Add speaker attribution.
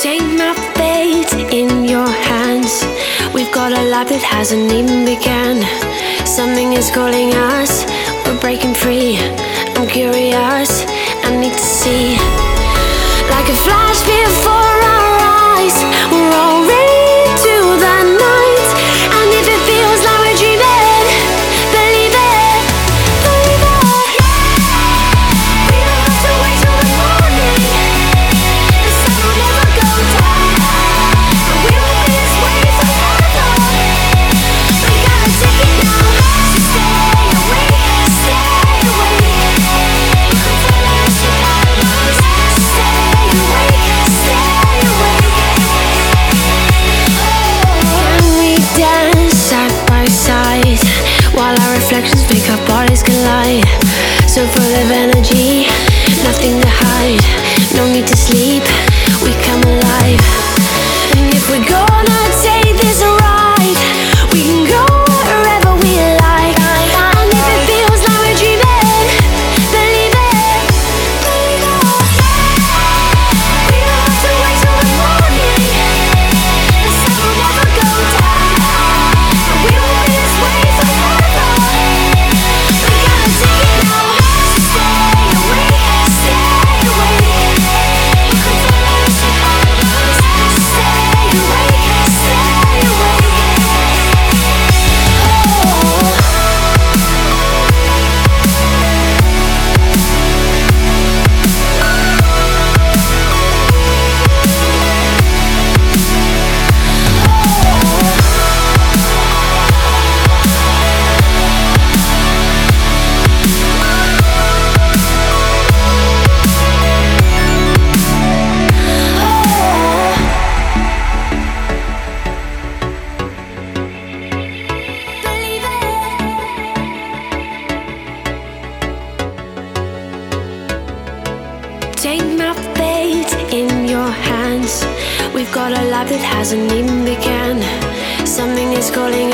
Speaker 1: Take my fate in your hands. We've got a life that hasn't even begun. Something is calling us, we're breaking free. I'm curious. full of energy, nothing to hide, no need to sleep. We come alive. take my fate in your hands. We've got a life that hasn't even begun. Something is calling